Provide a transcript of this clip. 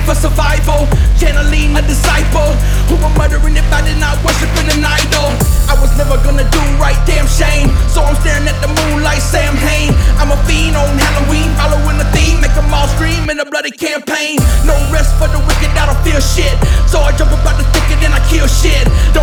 for survival. Channeling a disciple who were murdering if I did not worship in an idol. I was never gonna do right, damn shame. So I'm staring at the moon like Samhain. I'm a fiend on Halloween, following the theme, make them all scream in a bloody campaign. No rest for the wicked, I don't feel shit. So I jump about the thicket and I kill shit. Don't